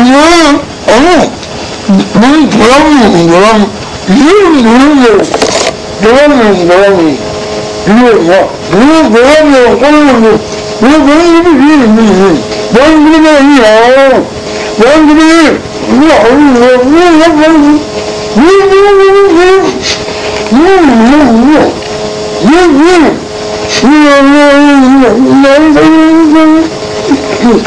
아니야. 어. 너는 뭐라고, 뭐라고. 이름 뭐라고. 뭐라고, 뭐라고. 이거 뭐, 뭐, 뭐라고, 꼬르고. 뭐, 뭐라고, 이게 있니? 뭔 그림이 아니야. 뭔 그림이, 뭐, 아니, 뭐, 뭐, 뭐, 뭐, 뭐, 뭐, 뭐, 뭐, 뭐, 뭐, 뭐, 뭐,